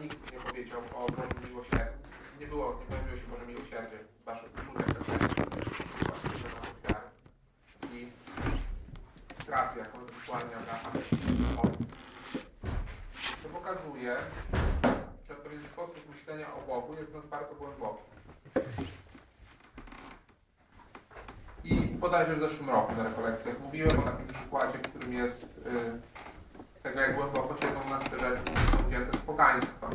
nikt nie powiedział o Bożym miłosierdziu. Nie było, nie pojawiło się Boże miłosierdzie w waszych uczuciach ofiary. I straty, jaką ewentualnie Abraham To pokazuje, że pewien sposób myślenia o Bogu jest nas bardzo głęboki. I bodajże w zeszłym roku na rekolekcjach mówiłem o takim przykładzie, którym jest yy, tego, jak głęboko siedzą które są wzięte z pogaństwa.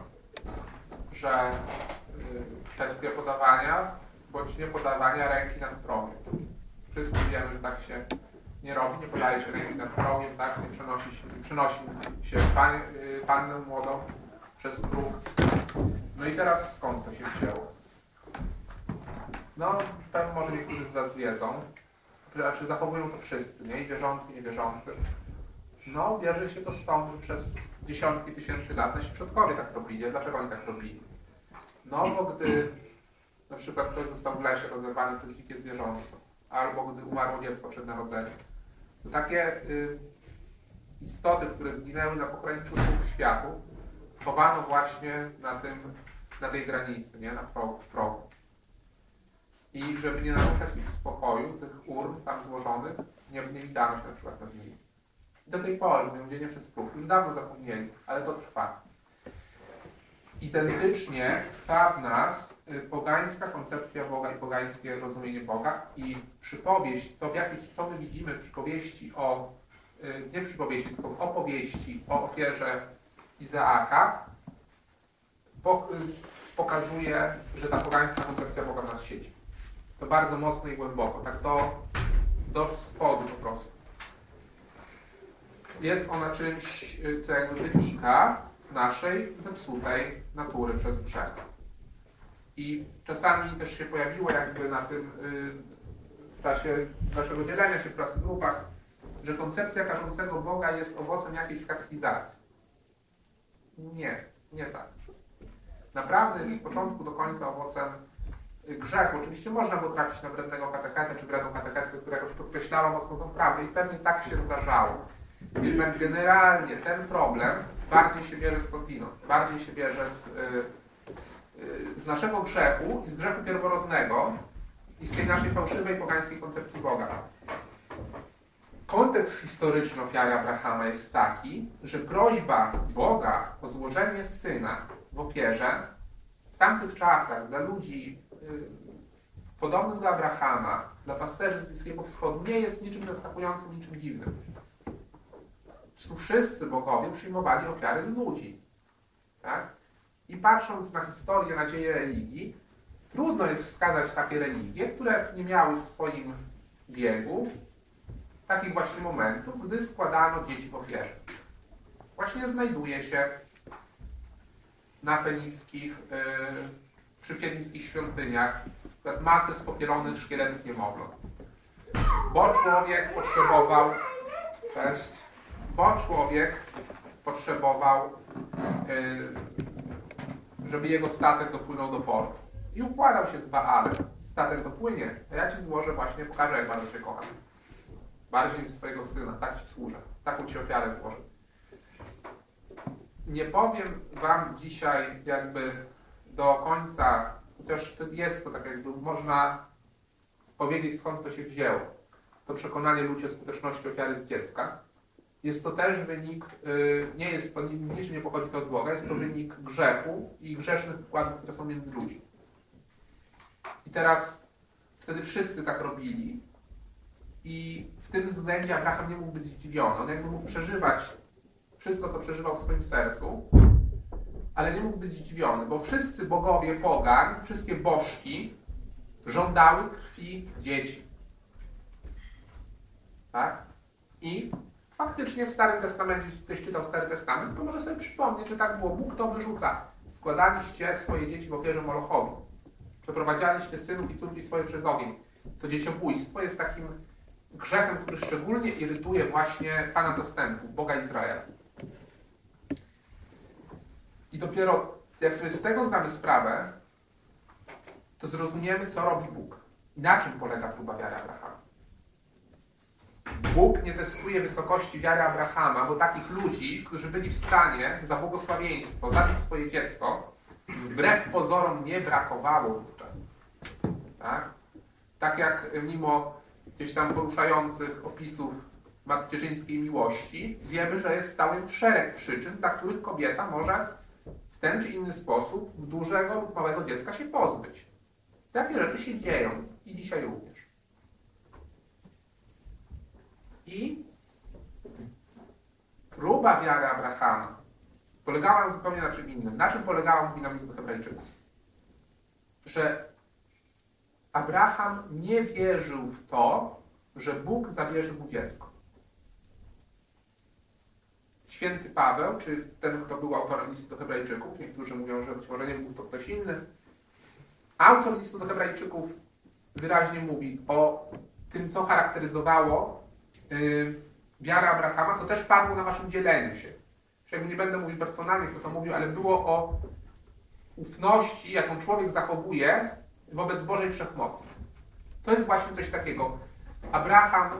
Że yy, kwestia podawania bądź nie podawania ręki nad progiem. Wszyscy wiemy, że tak się nie robi, nie podaje się ręki nad progiem, tak, nie przenosi się, nie przenosi się pan, yy, pannę młodą przez próg. No i teraz skąd to się wzięło? No, pewnie może niektórzy z Was wiedzą, że zachowują to wszyscy, nie? I wierzący, i niewierzący. No, bierze się to stąd, że przez dziesiątki tysięcy lat nasi przodkowie tak robili. Dlaczego oni tak robili? No, bo gdy na przykład ktoś został w lesie rozerwany przez dzikie zwierzątko, albo gdy umarło dziecko przed narodzeniem, to takie y, istoty, które zginęły na pograniczu światów, chowano właśnie na, tym, na tej granicy, nie? na progu. progu. I żeby nie naruszać ich spokoju, tych urn tam złożonych, nie, nie witano się na przykład nad nimi. Do tej pory, nie przez próg, już dawno zapomnieli, ale to trwa. Identycznie trwa w nas y, pogańska koncepcja Boga i pogańskie rozumienie Boga i przypowieść, to w jaki sposób my widzimy przypowieści o, y, nie przypowieści, tylko opowieści o ofierze Izaaka, y, pokazuje, że ta pogańska koncepcja Boga w nas siedzi. To bardzo mocno i głęboko, tak do, do spodu po prostu. Jest ona czymś, co jakby wynika z naszej zepsutej natury przez grzech. I czasami też się pojawiło jakby na tym w czasie naszego dzielenia się w pracy grupach, że koncepcja karzącego Boga jest owocem jakiejś katechizacji. Nie, nie tak. Naprawdę jest od początku do końca owocem grzechu. Oczywiście można go trafić na wrednego katechetę czy wredną katechetę, która jakoś podkreślała mocno tą prawdę i pewnie tak się zdarzało. Jednak generalnie ten problem bardziej się bierze skądinąd, bardziej się bierze z, yy, z naszego grzechu i z grzechu pierworodnego i z tej naszej fałszywej pogańskiej koncepcji Boga. Kontekst historyczny ofiary Abrahama jest taki, że prośba Boga o złożenie syna w ofierze w tamtych czasach dla ludzi Y, podobnym do Abrahama, dla pasterzy z Bliskiego Wschodu, nie jest niczym zaskakującym, niczym dziwnym. Tu wszyscy bogowie przyjmowali ofiary z ludzi. Tak? I patrząc na historię, na dzieje religii, trudno jest wskazać takie religie, które nie miały w swoim biegu takich właśnie momentów, gdy składano dzieci w ofierze. Właśnie znajduje się na fenickich yy, przy fienickich świątyniach masę spopielonych szkieletów niemowląt. Bo człowiek potrzebował, cześć, bo człowiek potrzebował, yy, żeby jego statek dopłynął do portu. I układał się z Baalem. Statek dopłynie, a ja ci złożę właśnie, pokażę jak bardzo cię kocham. Bardziej niż swojego syna, tak ci służę. Taką ci ofiarę złożę. Nie powiem wam dzisiaj jakby do końca, chociaż jest to tak jakby można powiedzieć skąd to się wzięło, to przekonanie ludzi o skuteczności ofiary z dziecka. Jest to też wynik, y, nie jest to, niż nie pochodzi to od Boga, jest to wynik grzechu i grzesznych układów, które są między ludźmi. I teraz wtedy wszyscy tak robili i w tym względzie Abraham nie mógł być zdziwiony. On jakby mógł przeżywać wszystko, co przeżywał w swoim sercu, ale nie mógł być zdziwiony, bo wszyscy bogowie pogan, wszystkie bożki żądały krwi dzieci. Tak? I faktycznie w Starym Testamencie, jeśli ktoś czytał Stary Testament, to może sobie przypomnieć, że tak było. Bóg to wyrzuca. Składaliście swoje dzieci w ofierze Molochowi. Przeprowadzaliście synów i córki swoje przez ogień. To dzieciobójstwo jest takim grzechem, który szczególnie irytuje właśnie Pana zastępów, Boga Izraela. I dopiero jak sobie z tego zdamy sprawę, to zrozumiemy, co robi Bóg i na czym polega próba wiary Abrahama. Bóg nie testuje wysokości wiary Abrahama, bo takich ludzi, którzy byli w stanie za błogosławieństwo zabić swoje dziecko, wbrew pozorom nie brakowało wówczas. Tak? tak jak mimo gdzieś tam poruszających opisów macierzyńskiej miłości, wiemy, że jest cały szereg przyczyn, dla których kobieta może w ten czy inny sposób dużego lub małego dziecka się pozbyć. Takie rzeczy się dzieją i dzisiaj również. I próba wiary Abrahama polegała na zupełnie na czym innym. Na czym polegała, mówi nam do Hebrajczyków? Że Abraham nie wierzył w to, że Bóg zabierze mu dziecko. Święty Paweł, czy ten, kto był autorem listu do Hebrajczyków, niektórzy mówią, że być może nie był to ktoś inny, autor listu do Hebrajczyków wyraźnie mówi o tym, co charakteryzowało yy, wiarę Abrahama, co też padło na waszym dzieleniu się. Przynajmniej nie będę mówił personalnie, kto to mówił, ale było o ufności, jaką człowiek zachowuje wobec Bożej Wszechmocy. To jest właśnie coś takiego. Abraham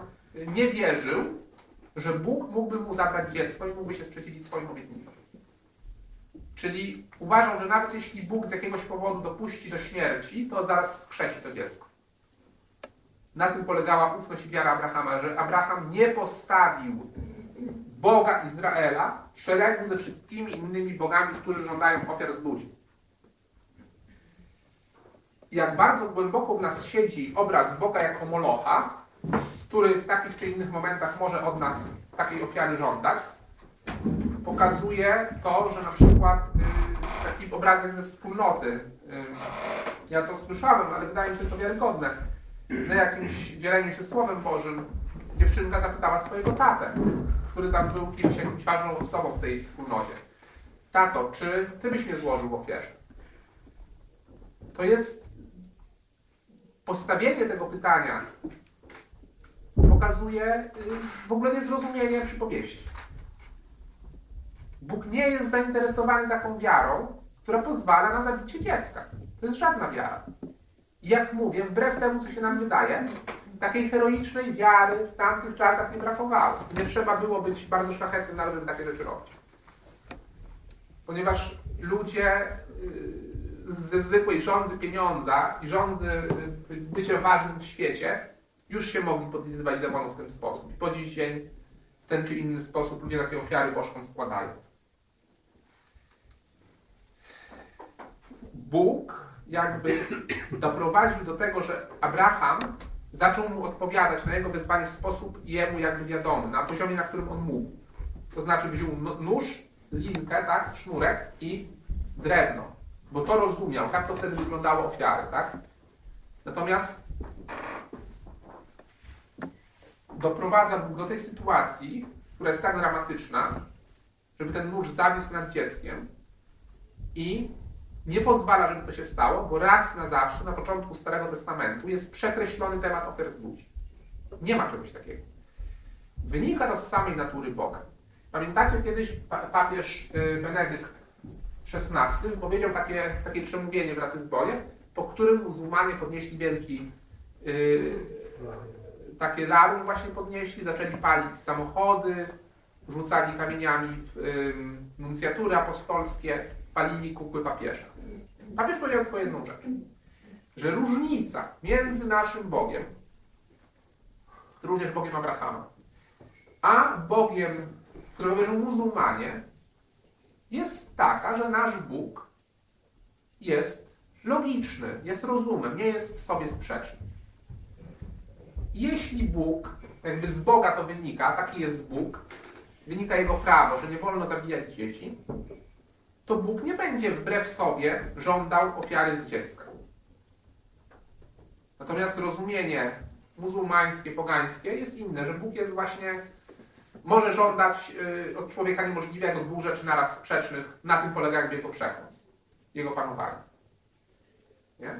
nie wierzył, że Bóg mógłby mu zabrać dziecko i mógłby się sprzeciwić swoim obietnicom. Czyli uważał, że nawet jeśli Bóg z jakiegoś powodu dopuści do śmierci, to zaraz wskrzesi to dziecko. Na tym polegała ufność i wiara Abrahama, że Abraham nie postawił Boga Izraela w szeregu ze wszystkimi innymi bogami, którzy żądają ofiar z ludzi. Jak bardzo głęboko w nas siedzi obraz Boga jako Molocha, który w takich czy innych momentach może od nas takiej ofiary żądać, pokazuje to, że na przykład y, taki obrazek ze wspólnoty, y, ja to słyszałem, ale wydaje mi się to wiarygodne, na jakimś dzieleniu się Słowem Bożym dziewczynka zapytała swojego tatę, który tam był kimś, jakimś ważną osobą w tej wspólnocie. Tato, czy ty byś mnie złożył w ofierze? To jest postawienie tego pytania pokazuje y, w ogóle niezrozumienie przypowieści. Bóg nie jest zainteresowany taką wiarą, która pozwala na zabicie dziecka. To jest żadna wiara. Jak mówię, wbrew temu, co się nam wydaje, takiej heroicznej wiary w tamtych czasach nie brakowało. Nie trzeba było być bardzo szlachetnym nawet, żeby takie rzeczy robić. Ponieważ ludzie y, ze zwykłej rządzy pieniądza i rządzy y, bycia ważnym w świecie już się mogli podlizywać demonów w ten sposób. I po dziś dzień w ten czy inny sposób ludzie takie ofiary bożkom składają. Bóg jakby doprowadził do tego, że Abraham zaczął mu odpowiadać na jego wezwanie w sposób jemu jakby wiadomy, na poziomie, na którym on mógł. To znaczy wziął nóż, linkę, tak, sznurek i drewno, bo to rozumiał, tak to wtedy wyglądało ofiary, tak? Natomiast doprowadza Bóg do tej sytuacji, która jest tak dramatyczna, żeby ten nóż zawisł nad dzieckiem i nie pozwala, żeby to się stało, bo raz na zawsze, na początku Starego Testamentu jest przekreślony temat ofiar z ludzi. Nie ma czegoś takiego. Wynika to z samej natury Boga. Pamiętacie kiedyś papież y, Benedykt XVI powiedział takie, takie przemówienie w Ratyzborie, po którym muzułmanie podnieśli wielki yy, takie larum właśnie podnieśli, zaczęli palić samochody, rzucali kamieniami w yy, nuncjatury apostolskie, palili kukły papieża. Papież powiedział tylko jedną rzecz, że różnica między naszym Bogiem, również Bogiem Abrahama, a Bogiem, którego wierzą muzułmanie, jest taka, że nasz Bóg jest logiczny, jest rozumem, nie jest w sobie sprzeczny. Jeśli Bóg, jakby z Boga to wynika, taki jest Bóg, wynika Jego prawo, że nie wolno zabijać dzieci, to Bóg nie będzie wbrew sobie żądał ofiary z dziecka. Natomiast rozumienie muzułmańskie, pogańskie jest inne, że Bóg jest właśnie, może żądać y, od człowieka niemożliwego dwóch rzeczy naraz sprzecznych, na tym polega jakby jego wszechmoc, jego panowanie. Nie?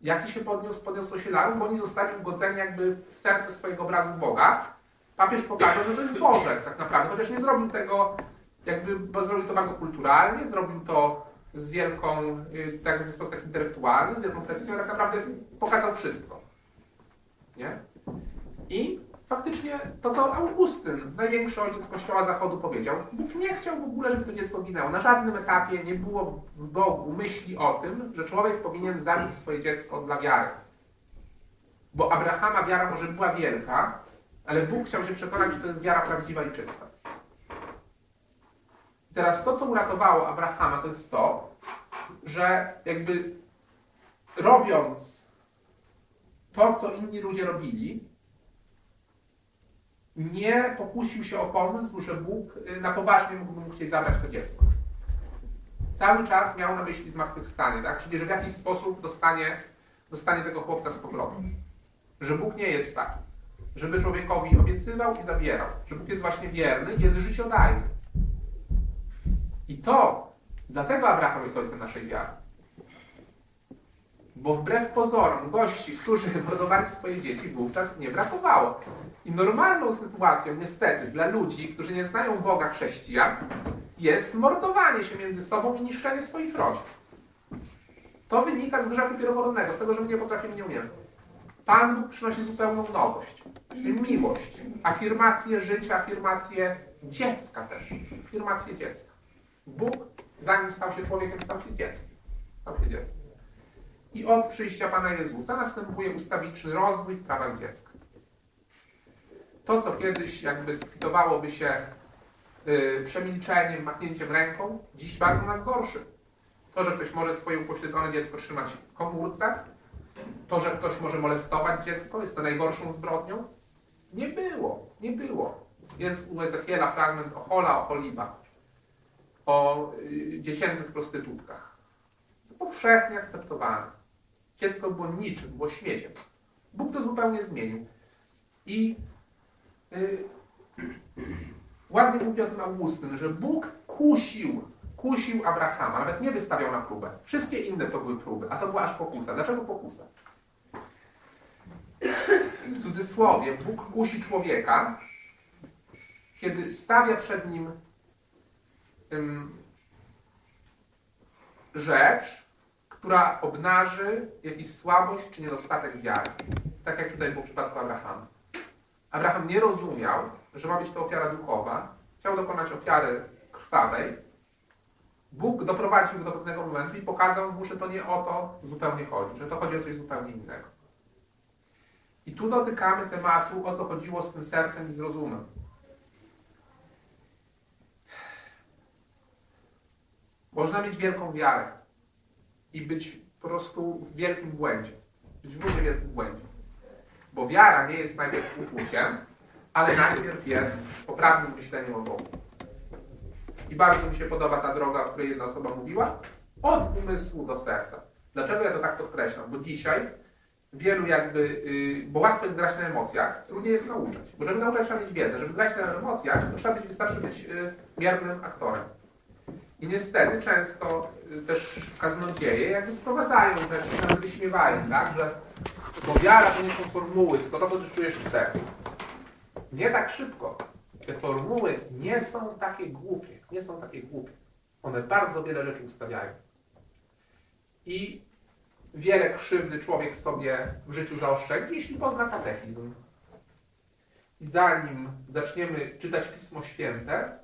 Jaki się podniósł? Podniosło się larum, bo oni zostali ugodzeni jakby w serce swojego obrazu Boga. Papież pokazał, że to jest Boże tak naprawdę, chociaż nie zrobił tego jakby bo zrobił to bardzo kulturalnie, zrobił to z wielką, y, tak w sposób tak intelektualny, z wielką precyzją, tak naprawdę pokazał wszystko. Nie? I faktycznie to, co Augustyn, największy ojciec Kościoła Zachodu powiedział, Bóg nie chciał w ogóle, żeby to dziecko ginęło. Na żadnym etapie nie było w Bogu myśli o tym, że człowiek powinien zabić swoje dziecko dla wiary. Bo Abrahama wiara może była wielka, ale Bóg chciał się przekonać, że to jest wiara prawdziwa i czysta. I teraz to, co uratowało Abrahama, to jest to, że jakby robiąc to, co inni ludzie robili, nie pokusił się o pomysł, że Bóg y, na poważnie mógłby mu chcieć zabrać to dziecko. Cały czas miał na myśli zmartwychwstanie, tak? czyli że w jakiś sposób dostanie, dostanie tego chłopca z powrotem. Że Bóg nie jest taki, żeby człowiekowi obiecywał i zabierał, że Bóg jest właśnie wierny i jest życiodajny. I to, dlatego Abraham jest ojcem naszej wiary. Bo wbrew pozorom gości, którzy mordowali swoje dzieci, wówczas nie brakowało. I normalną sytuacją, niestety, dla ludzi, którzy nie znają Boga chrześcijan, jest mordowanie się między sobą i niszczenie swoich rodzin. To wynika z grzechu pierworodnego, z tego, że my nie potrafimy, nie umiemy. Pan Bóg przynosi zupełną nowość, miłość, afirmację życia, afirmację dziecka też, afirmację dziecka. Bóg, zanim stał się człowiekiem, stał się dzieckiem. Stał się dzieckiem. I od przyjścia Pana Jezusa następuje ustawiczny rozwój w prawach dziecka. To, co kiedyś jakby skwitowałoby się yy, przemilczeniem, machnięciem ręką, dziś bardzo nas gorszy. To, że ktoś może swoje upośledzone dziecko trzymać w komórce, to, że ktoś może molestować dziecko, jest to najgorszą zbrodnią. Nie było, nie było. Jest u Ezekiela fragment o Hola, o Holiba, o y, dziecięcych prostytutkach. Powszechnie akceptowane. Dziecko było niczym, było śmieciem. Bóg to zupełnie zmienił. I y, ładnie mówi o tym Augustyn, że Bóg kusił, kusił Abrahama, nawet nie wystawiał na próbę. Wszystkie inne to były próby, a to była aż pokusa. Dlaczego pokusa? W cudzysłowie, Bóg kusi człowieka, kiedy stawia przed nim rzecz, która obnaży jakiś słabość czy niedostatek wiary. Tak jak tutaj było w przypadku Abrahama. Abraham nie rozumiał, że ma być to ofiara duchowa. Chciał dokonać ofiary krwawej. Bóg doprowadził go do pewnego momentu i pokazał mu, że to nie o to zupełnie chodzi, że to chodzi o coś zupełnie innego. I tu dotykamy tematu, o co chodziło z tym sercem i z rozumem. Można mieć wielką wiarę i być po prostu w wielkim błędzie. Być w równie wielkim błędzie. Bo wiara nie jest najpierw uczuciem, ale najpierw jest poprawnym myśleniem o Bogu. I bardzo mi się podoba ta droga, o której jedna osoba mówiła, od umysłu do serca. Dlaczego ja to tak podkreślam? Bo dzisiaj wielu jakby, yy, bo łatwo jest grać na emocjach, trudniej jest nauczać. Bo żeby nauczać trzeba mieć wiedzę. Żeby grać na emocjach, to trzeba być, wystarczy być yy, miernym aktorem. I niestety często y, też kaznodzieje jakby sprowadzają rzeczy, nawet wyśmiewają, tak, że bo wiara to nie są formuły, tylko to, co ty czujesz w sercu. Nie tak szybko. Te formuły nie są takie głupie. Nie są takie głupie. One bardzo wiele rzeczy ustawiają. I wiele krzywdy człowiek sobie w życiu zaoszczędzi, jeśli pozna katechizm. I zanim zaczniemy czytać Pismo Święte,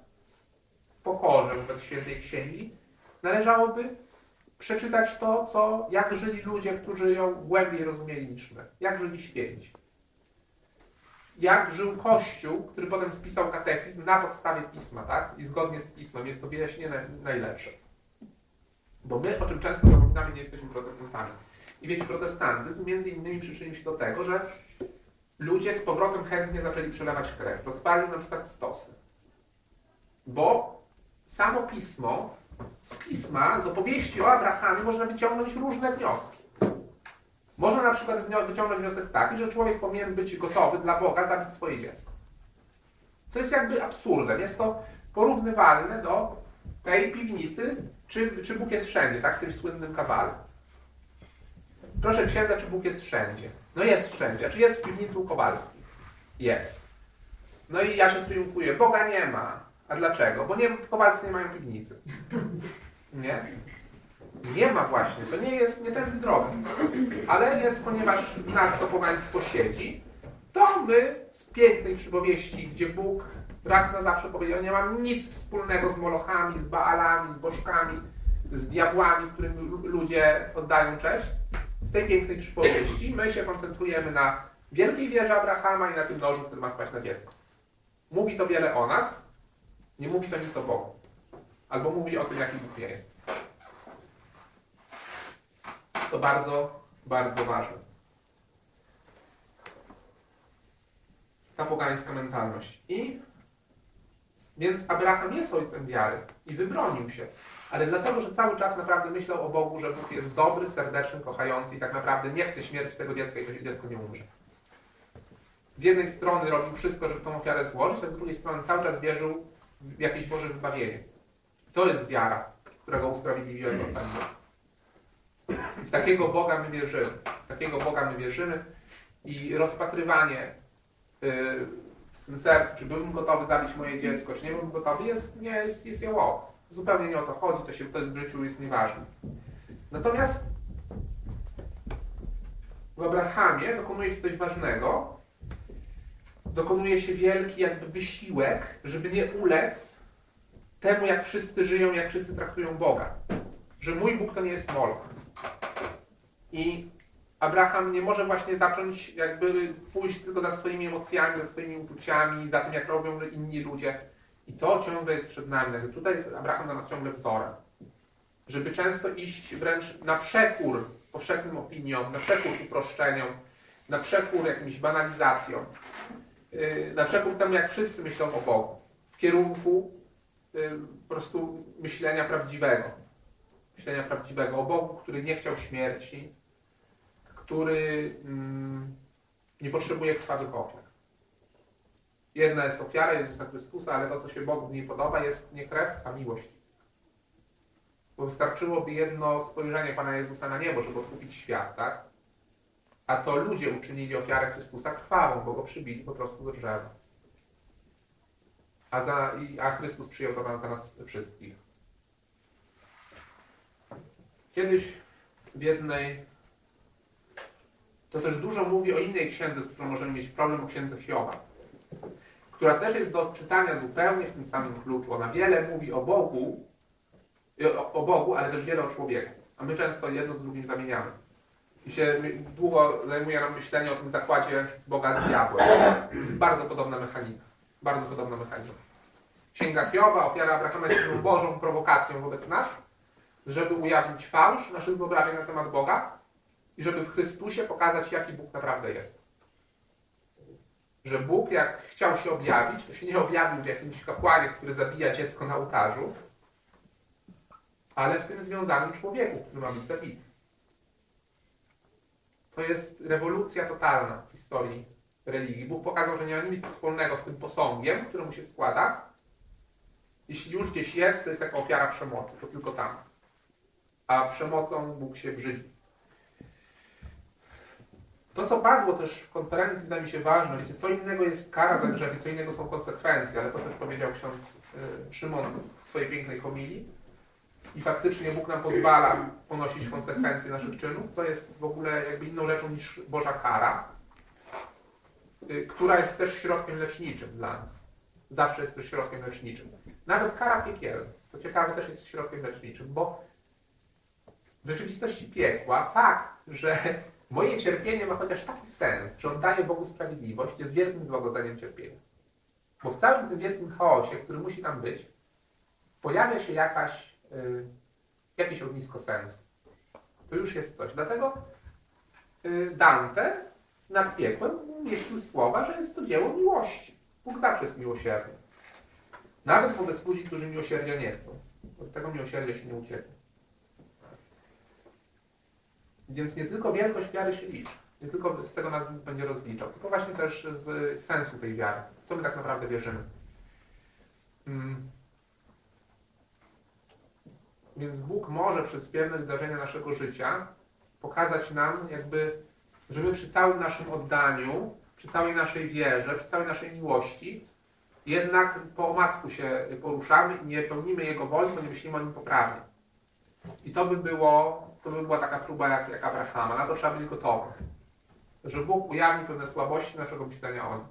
pokorze wobec świętej księgi, należałoby przeczytać to, co, jak żyli ludzie, którzy ją głębiej rozumieli niż my. Jak żyli święci. Jak żył Kościół, który potem spisał katechizm na podstawie Pisma, tak? I zgodnie z Pismem. Jest to wyjaśnienie najlepsze. Bo my, o czym często zapominamy, nie jesteśmy protestantami. I wiecie, protestantyzm między innymi przyczynił się do tego, że ludzie z powrotem chętnie zaczęli przelewać krew. Rozpalił na przykład stosy. Bo samo pismo, z pisma, z opowieści o Abrahamie można wyciągnąć różne wnioski. Można na przykład wyciągnąć wniosek taki, że człowiek powinien być gotowy dla Boga zabić swoje dziecko. Co jest jakby absurdem. Jest to porównywalne do tej piwnicy, czy, czy Bóg jest wszędzie, tak w tym słynnym kawale. Proszę księdza, czy Bóg jest wszędzie? No jest wszędzie. A czy jest w piwnicy u Kowalskich? Jest. No i ja się triumfuję. Boga nie ma. A dlaczego? Bo nie, Kowalscy nie mają piwnicy. Nie? Nie ma właśnie. To nie jest nie ten drogi. Ale jest, ponieważ nas to państwo siedzi, to my z pięknej przypowieści, gdzie Bóg raz na zawsze powiedział, nie mam nic wspólnego z molochami, z baalami, z bożkami, z diabłami, którym ludzie oddają cześć. Z tej pięknej przypowieści my się koncentrujemy na wielkiej wierze Abrahama i na tym nożu, który ma spać na dziecko. Mówi to wiele o nas, nie mówi to nic o Bogu. Albo mówi o tym, jaki Bóg jest. Jest to bardzo, bardzo ważne. Ta pogańska mentalność. I więc Abraham jest ojcem wiary i wybronił się. Ale dlatego, że cały czas naprawdę myślał o Bogu, że Bóg jest dobry, serdeczny, kochający i tak naprawdę nie chce śmierci tego dziecka i to dziecko nie umrze. Z jednej strony robił wszystko, żeby tą ofiarę złożyć, a z drugiej strony cały czas wierzył jakieś Boże wybawienie. To jest wiara, która go usprawiedliwiła i ocaliła. W takiego Boga my wierzymy. W takiego Boga my wierzymy i rozpatrywanie yy, w swym sercu, czy byłbym gotowy zabić moje dziecko, czy nie byłbym gotowy, jest, nie, jest, jest jałowo. Zupełnie nie o to chodzi, to, się, to jest w życiu jest nieważne. Natomiast w Abrahamie dokonuje się coś ważnego. Dokonuje się wielki jakby wysiłek, żeby nie ulec temu, jak wszyscy żyją, jak wszyscy traktują Boga. Że mój Bóg to nie jest Moloch. I Abraham nie może właśnie zacząć jakby pójść tylko za swoimi emocjami, za swoimi uczuciami, za tym, jak robią inni ludzie. I to ciągle jest przed nami. Także tutaj jest Abraham dla nas ciągle wzorem. Żeby często iść wręcz na przekór powszechnym opiniom, na przekór uproszczeniom, na przekór jakimś banalizacjom, na przekór temu, jak wszyscy myślą o Bogu. W kierunku yy, po prostu myślenia prawdziwego. Myślenia prawdziwego o Bogu, który nie chciał śmierci, który mm, nie potrzebuje krwawych ofiar. Jedna jest ofiara Jezusa Chrystusa, ale to, co się Bogu w niej podoba, jest nie krew, a miłość. Bo wystarczyłoby jedno spojrzenie Pana Jezusa na niebo, żeby odkupić świat, tak? A to ludzie uczynili ofiarę Chrystusa krwawą, bo go przybili po prostu do drzewa. A, za, a Chrystus przyjął to za nas wszystkich. Kiedyś w jednej to też dużo mówi o innej księdze, z którą możemy mieć problem, o księdze Hioba, która też jest do odczytania zupełnie w tym samym kluczu. Ona wiele mówi o Bogu, o, o Bogu, ale też wiele o człowieku. A my często jedno z drugim zamieniamy. I się długo zajmuje nam myślenie o tym zakładzie Boga z diabłem. Jest bardzo podobna mechanika. Bardzo podobna mechanika. Księga Hioba, ofiara Abrahama jest Bożą prowokacją wobec nas, żeby ujawnić fałsz naszych wyobrażeń na temat Boga, i żeby w Chrystusie pokazać, jaki Bóg naprawdę jest. Że Bóg, jak chciał się objawić, to się nie objawił w jakimś kapłanie, który zabija dziecko na ołtarzu, ale w tym związanym człowieku, który ma być zabity. To jest rewolucja totalna w historii religii. Bóg pokazał, że nie ma nic wspólnego z tym posągiem, któremu się składa. Jeśli już gdzieś jest, to jest taka ofiara przemocy, to tylko tam. A przemocą Bóg się brzydzi. To, co padło też w konferencji, wydaje mi się ważne. Wiecie, co innego jest kara za grzechy, co innego są konsekwencje, ale to też powiedział ksiądz y, Szymon w swojej pięknej homilii. I faktycznie Bóg nam pozwala ponosić konsekwencje naszych czynów, co jest w ogóle jakby inną rzeczą niż Boża kara, y, która jest też środkiem leczniczym dla nas. Zawsze jest też środkiem leczniczym. Nawet kara piekielna, to ciekawe, też jest środkiem leczniczym, bo w rzeczywistości piekła fakt, że Moje cierpienie ma chociaż taki sens, że oddaję Bogu sprawiedliwość, jest wielkim złagodzeniem cierpienia. Bo w całym tym wielkim chaosie, który musi tam być, pojawia się jakaś, yy, jakieś ognisko sensu. To już jest coś. Dlatego yy, Dante nad piekłem umieścił słowa, że jest to dzieło miłości. Bóg zawsze jest miłosierny. Nawet wobec ludzi, którzy miłosierdzia nie chcą. Od tego miłosierdzia się nie ucieknie. Więc nie tylko wielkość wiary się liczy, nie tylko z tego nas będzie rozliczał, tylko właśnie też z sensu tej wiary. Co my tak naprawdę wierzymy. Hmm. Więc Bóg może przez pewne zdarzenia naszego życia pokazać nam jakby, że my przy całym naszym oddaniu, przy całej naszej wierze, przy całej naszej miłości, jednak po omacku się poruszamy i nie pełnimy Jego woli, bo nie myślimy o Nim poprawnie. I to by było to by była taka próba jak, jak Abrahama. Na to trzeba być gotowym. że Bóg ujawni pewne słabości naszego myślenia o nim.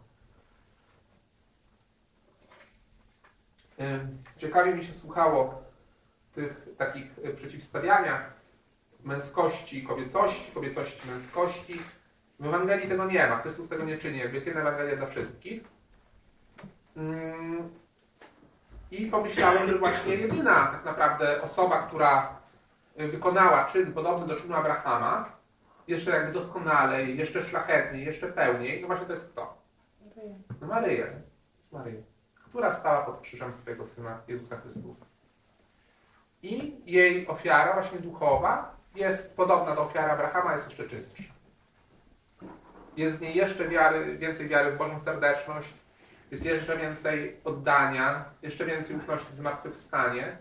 Ciekawie mi się słuchało tych takich przeciwstawianiach męskości, kobiecości, kobiecości, męskości. W Ewangelii tego nie ma, Chrystus tego nie czyni, jest jedna Ewangelia dla wszystkich. I pomyślałem, że właśnie jedyna tak naprawdę osoba, która wykonała czyn podobny do czynu Abrahama, jeszcze jakby doskonalej, jeszcze szlachetniej, jeszcze pełniej, no właśnie to jest kto? No Maryja. Maryja. Która stała pod krzyżem swojego Syna Jezusa Chrystusa. I jej ofiara właśnie duchowa jest podobna do ofiary Abrahama, jest jeszcze czystsza. Jest w niej jeszcze wiary, więcej wiary w Bożą serdeczność, jest jeszcze więcej oddania, jeszcze więcej ufności w zmartwychwstanie,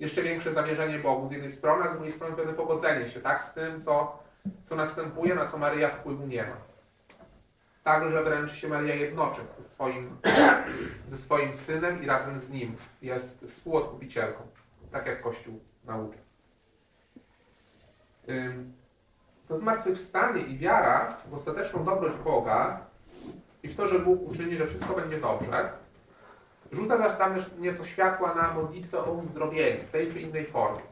jeszcze większe zawierzenie Bogu z jednej strony, a z drugiej strony pewne pogodzenie się tak, z tym, co, co następuje, na co Maryja wpływu nie ma. Także wręcz się Maryja jednoczy ze swoim, ze swoim synem i razem z nim jest współodkupicielką, tak jak Kościół nauczy. To zmartwychwstanie i wiara w ostateczną dobroć Boga i w to, że Bóg uczyni, że wszystko będzie dobrze, rzuca tam też nieco światła na modlitwę o uzdrowienie w tej czy innej formie.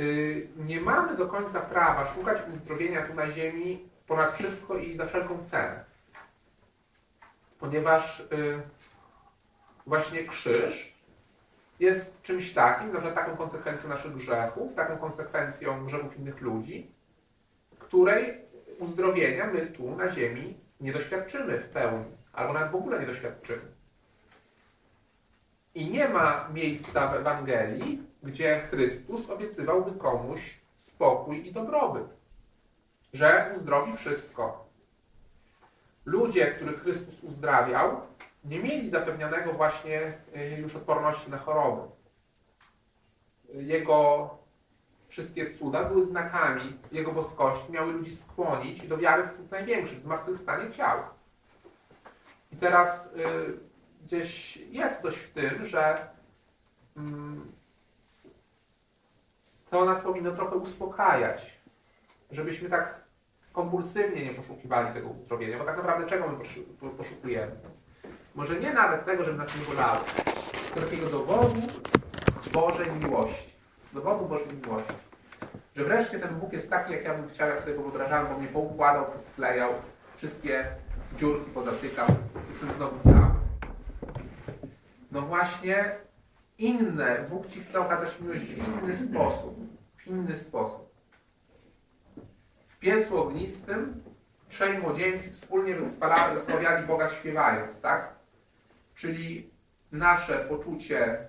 Y, nie mamy do końca prawa szukać uzdrowienia tu na ziemi ponad wszystko i za wszelką cenę. Ponieważ y, właśnie krzyż jest czymś takim, że taką konsekwencją naszych grzechów, taką konsekwencją grzechów innych ludzi, której uzdrowienia my tu na ziemi nie doświadczymy w pełni, albo nawet w ogóle nie doświadczymy. I nie ma miejsca w Ewangelii, gdzie Chrystus obiecywałby komuś spokój i dobrobyt, że uzdrowi wszystko. Ludzie, których Chrystus uzdrawiał, nie mieli zapewnionego właśnie y, już odporności na choroby. Jego wszystkie cuda były znakami Jego boskości, miały ludzi skłonić do wiary w cud największych, zmartwychwstanie ciał. I teraz y, gdzieś jest coś w tym, że mm, to nas powinno trochę uspokajać, żebyśmy tak kompulsywnie nie poszukiwali tego uzdrowienia, bo tak naprawdę czego my poszukujemy? Może nie nawet tego, żeby nas nie bolało, tylko takiego dowodu Bożej miłości. Dowodu Bożej miłości. Że wreszcie ten Bóg jest taki, jak ja bym chciał, jak sobie go wyobrażałem, bo mnie poukładał, posklejał, wszystkie dziurki pozatykał, jestem znowu cały. No właśnie inne, Bóg Ci chce okazać miłość w inny sposób. W inny sposób. W piecu ognistym trzej młodzieńcy wspólnie wysławiali Boga śpiewając, tak? Czyli nasze poczucie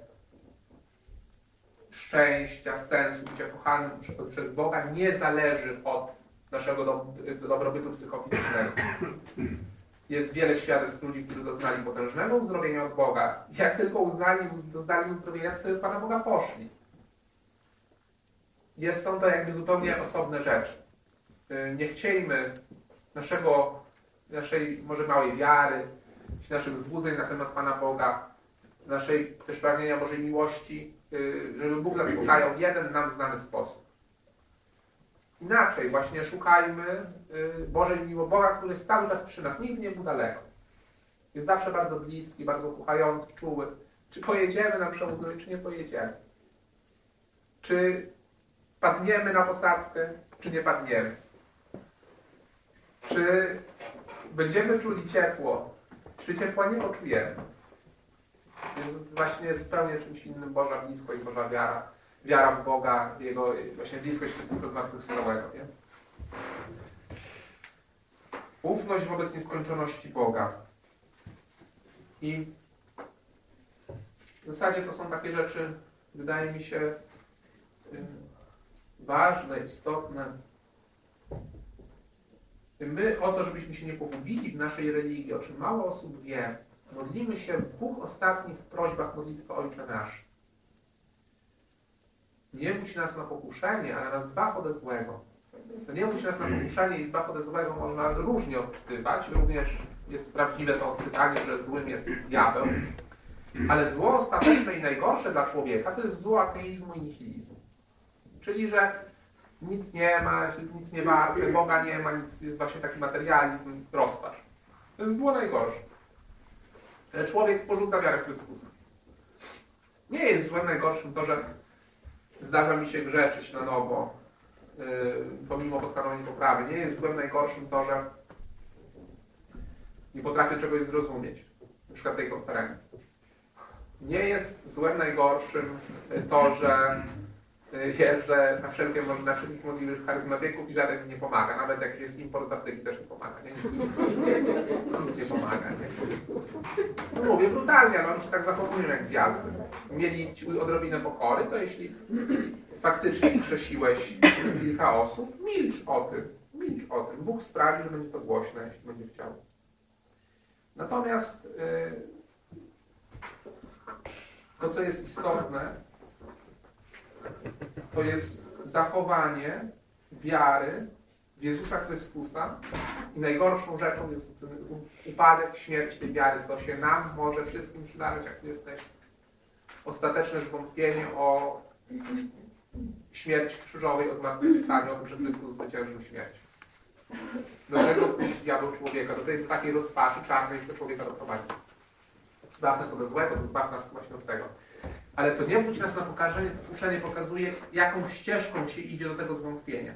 szczęścia, sensu, bycia kochanym przez Boga nie zależy od naszego do, dobrobytu psychofizycznego. Jest wiele świadectw ludzi, którzy doznali potężnego uzdrowienia od Boga. Jak tylko uznali, doznali uzdrowienia, to Pana Boga poszli. Jest, są to jakby zupełnie osobne rzeczy. Y, nie chciejmy naszego, naszej może małej wiary, naszych złudzeń na temat Pana Boga, naszej też pragnienia Bożej miłości, y, żeby Bóg nas uczajał w jeden nam znany sposób. Inaczej, właśnie szukajmy y, Bożej miłości, Boga, który jest cały czas przy nas, nigdy nie był daleko. Jest zawsze bardzo bliski, bardzo kochający, czuły. Czy pojedziemy na przełom czy nie pojedziemy? Czy padniemy na posadzkę, czy nie padniemy? Czy będziemy czuli ciepło, czy ciepła nie poczujemy? Jest właśnie zupełnie czymś innym Boża bliskość, Boża wiara. Wiara w Boga, Jego właśnie bliskość Chrystusa zmartwychwstałego. Nie? Ufność wobec nieskończoności Boga. I w zasadzie to są takie rzeczy, wydaje mi się, ważne, istotne, My o to, żebyśmy się nie pogubili w naszej religii, o czym mało osób wie, modlimy się w dwóch ostatnich prośbach modlitwy Ojcze Nasz. Nie bój nas na pokuszenie, ale nas zbaw ode złego. To nie bój nas na pokuszenie i zbaw ode złego można różnie odczytywać. Również jest prawdziwe to odczytanie, że złym jest diabeł. Ale zło ostateczne i najgorsze dla człowieka to jest zło ateizmu i nihilizmu. Czyli, że nic nie ma, nic nie warte, Boga nie ma, nic, jest właśnie taki materializm, rozpacz. To jest zło najgorsze. Człowiek porzuca wiarę Chrystusa. Nie jest złem najgorszym to, że zdarza mi się grzeszyć na nowo, yy, pomimo postanowień poprawy. Nie jest złem najgorszym to, że nie potrafię czegoś zrozumieć, na przykład tej konferencji. Nie jest złem najgorszym to, że jeżdżę na wszelkie na wszelkich możliwych charyzmatyków i żaden nie pomaga. Nawet jak jest import z też nie pomaga. Nie? Nic nie pomaga. Nie? No mówię brutalnie, ale oni się tak zachowują jak gwiazdy. Mieli odrobinę pokory, to jeśli faktycznie skrzesiłeś kilka osób, milcz o tym. Milcz o tym. Bóg sprawi, że będzie to głośne, jeśli będzie chciał. Natomiast yy, to, co jest istotne, to jest zachowanie wiary w Jezusa Chrystusa i najgorszą rzeczą jest upadek, śmierć tej wiary, co się nam może wszystkim przydarzyć, jak tu jesteś. Ostateczne zwątpienie o śmierci krzyżowej, o zmartwychwstaniu, o tym, że Chrystus zwyciężył śmierć. Do tego puści diabeł człowieka, do tej takiej rozpaczy czarnej, że człowieka doprowadzi. Zbaw nas od złego, zbaw nas właśnie od tego. Ale to nie budzi nas na pokażenie, uczenie pokazuje, jaką ścieżką się idzie do tego zwątpienia.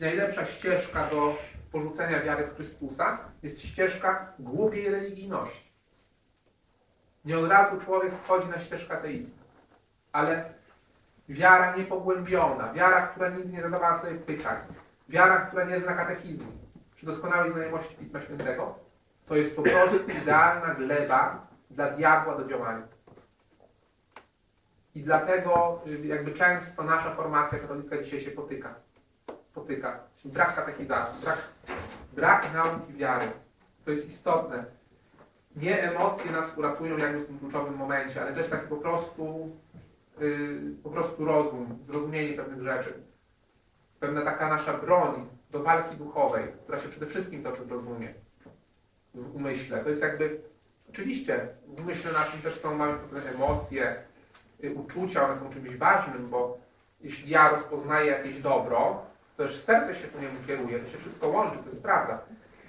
Najlepsza ścieżka do porzucenia wiary w Chrystusa jest ścieżka głupiej religijności. Nie od razu człowiek wchodzi na ścieżkę ateizmu, ale wiara niepogłębiona, wiara, która nigdy nie zadawała sobie pytań, wiara, która nie zna katechizmu, czy doskonałej znajomości Pisma Świętego, to jest po prostu idealna gleba dla diabła do działania. I dlatego y, jakby często nasza formacja katolicka dzisiaj się potyka. Potyka. Brak katechizacji, brak, brak nauki wiary. To jest istotne. Nie emocje nas uratują jakby w tym kluczowym momencie, ale też taki po prostu, yy, po prostu rozum, zrozumienie pewnych rzeczy. Pewna taka nasza broń do walki duchowej, która się przede wszystkim toczy w rozumie, w umyśle. To jest jakby, oczywiście w umyśle naszym też są, mamy pewne emocje, uczucia, one są czymś ważnym, bo jeśli ja rozpoznaję jakieś dobro, to też serce się ku niemu kieruje, to się wszystko łączy, to jest prawda.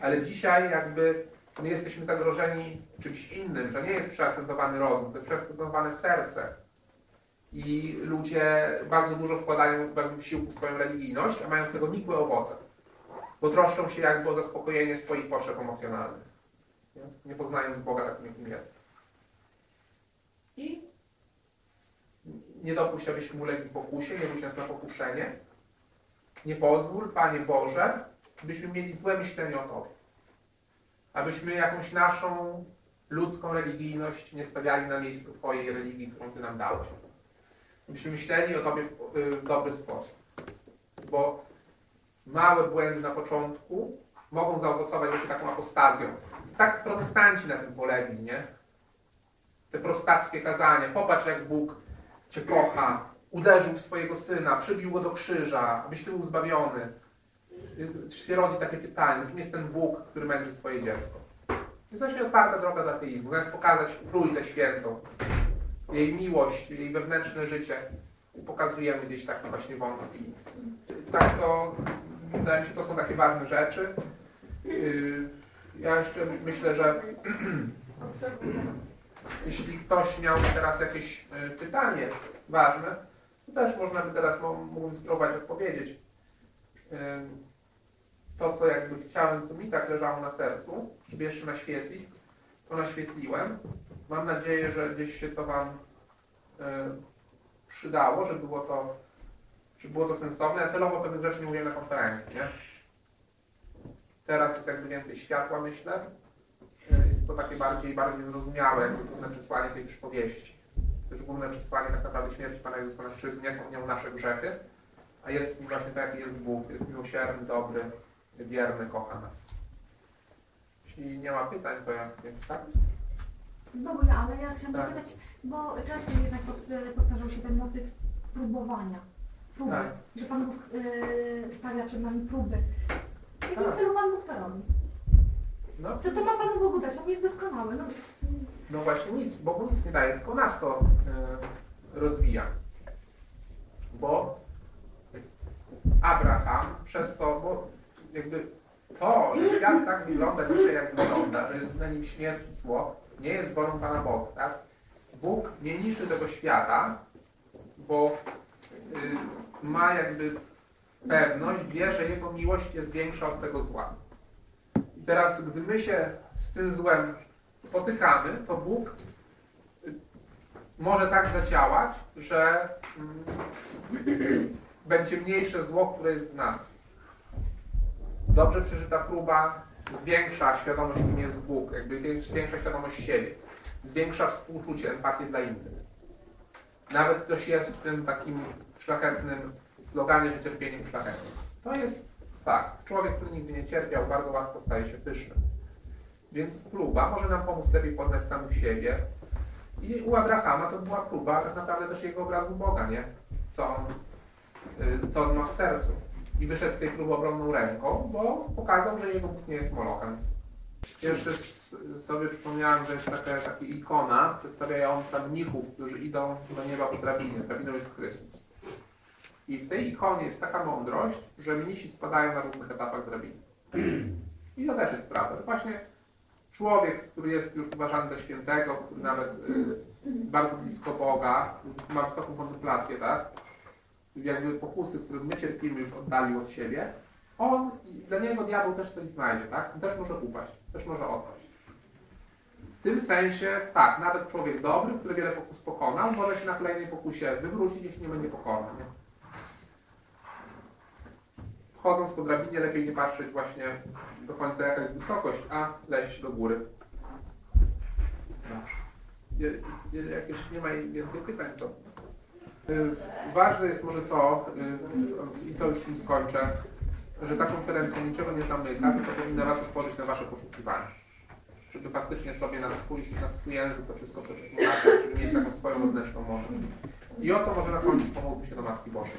Ale dzisiaj jakby my jesteśmy zagrożeni czymś innym, że nie jest przeakcentowany rozum, to jest przeakcentowane serce. I ludzie bardzo dużo wkładają w wysiłku w swoją religijność, a mają z tego nikłe owoce. Bo troszczą się jakby o zaspokojenie swoich potrzeb emocjonalnych. Nie, nie poznając Boga takim, jakim jest. I nie dopuść, abyśmy ulegli pokusie, nie budź nas na pokuszenie. Nie pozwól, Panie Boże, byśmy mieli złe myślenie o Tobie. Abyśmy jakąś naszą ludzką religijność nie stawiali na miejscu Twojej religii, którą Ty nam dałeś. Byśmy myśleli o Tobie w dobry sposób. Bo małe błędy na początku mogą zaowocować właśnie taką apostazją. Tak protestanci na tym polegli, nie? Te prostackie kazania. Popatrz, jak Bóg Cię kocha, uderzył w swojego syna, przybił go do krzyża, abyś Ty był zbawiony. Się rodzi takie pytanie, kim jest ten Bóg, który męczy swoje dziecko? Jest właśnie otwarta droga dla ateizmu. Zamiast pokazać Trójcę Świętą, jej miłość, jej wewnętrzne życie, pokazujemy gdzieś taki właśnie wąski. Tak to, wydaje mi się, to są takie ważne rzeczy. Yy, ja jeszcze myślę, że jeśli ktoś miał teraz jakieś e, pytanie ważne, to też można by teraz mógłbym spróbować odpowiedzieć. To, co jakby chciałem, co mi tak leżało na sercu, żeby jeszcze naświetlić, to naświetliłem. Mam nadzieję, że gdzieś się to Wam e, przydało, że było to, że było to sensowne. Ja celowo pewnych rzeczy nie mówiłem na konferencji, nie? Teraz jest jakby więcej światła, myślę jest to takie bardziej, bardziej zrozumiałe, główne przesłanie tej przypowieści. Też główne przesłanie tak naprawdę śmierci Pana Jezusa na krzyżu nie są nią nasze grzechy, a jest właśnie tak, jaki jest Bóg, jest miłosierny, dobry, wierny, kocha nas. Jeśli nie ma pytań, to ja wiem, tak? Znowu ja, ale ja chciałam tak. zapytać, bo często jednak powtarzał się ten motyw próbowania. Próby, tak. że Pan Bóg y, stawia przed nami próby. W jakim tak. celu Pan Bóg to robi? No. Co to ma Panu Bogu dać? On jest doskonały. No, no właśnie nic, Bogu nic nie daje, tylko nas to e, rozwija. Bo Abraham przez to, bo jakby to, że świat tak wygląda dzisiaj, jak wygląda, że jest na nim śmierć i zło, nie jest wolą Pana Boga, tak? Bóg nie niszczy tego świata, bo y, ma jakby pewność, wie, że Jego miłość jest większa od tego zła. Teraz, gdy my się z tym złem potykamy, to Bóg y, może tak zadziałać, że mm, będzie mniejsze zło, które jest w nas. Dobrze przeżyta próba zwiększa świadomość, kim jest Bóg, jakby zwiększa świadomość siebie, zwiększa współczucie, empatię dla innych. Nawet coś jest w tym takim szlachetnym sloganie, że cierpienie uszlachetnie. To jest fakt. Człowiek, który nigdy nie cierpiał, bardzo łatwo staje się pyszny. Więc próba może nam pomóc lepiej poznać samych siebie. I u Abrahama to była próba tak naprawdę też jego obrazu Boga, nie? Co on, y, co on ma w sercu. I wyszedł z tej próby obronną ręką, bo pokazał, że jego Bóg nie jest molochem. Jeszcze sobie przypomniałem, że jest taka, taka ikona przedstawiająca mnichów, którzy idą do nieba po drabinie. Drabiną jest Chrystus. I w tej ikonie jest taka mądrość, że mnisi spadają na różnych etapach drabiny. I to też jest prawda. Właśnie człowiek, który jest już uważany za świętego, który nawet y, jest bardzo blisko Boga, ma wysoką kontemplację, tak? Jakby pokusy, które my cierpimy, już oddalił od siebie, on, dla niego diabeł też coś znajdzie, tak? On też może upaść, też może odpaść. W tym sensie, tak, nawet człowiek dobry, który wiele pokus pokonał, może się na kolejnej pokusie wywrócić, jeśli nie będzie pokonany. Wchodząc po drabinie, lepiej nie patrzeć właśnie do końca jaka jest wysokość, a leźć do góry. Je- je- Jak nie ma więcej pytań, to y, ważne jest może to, y, i to już tym skończę, że ta konferencja niczego nie zamyka, tylko powinna Was otworzyć na Wasze poszukiwania. Żeby faktycznie sobie na swój, na swój język to wszystko przetłumaczyć, żeby mieć taką swoją wewnętrzną moc. I o to może na końcu pomóżmy się do Matki Bożej.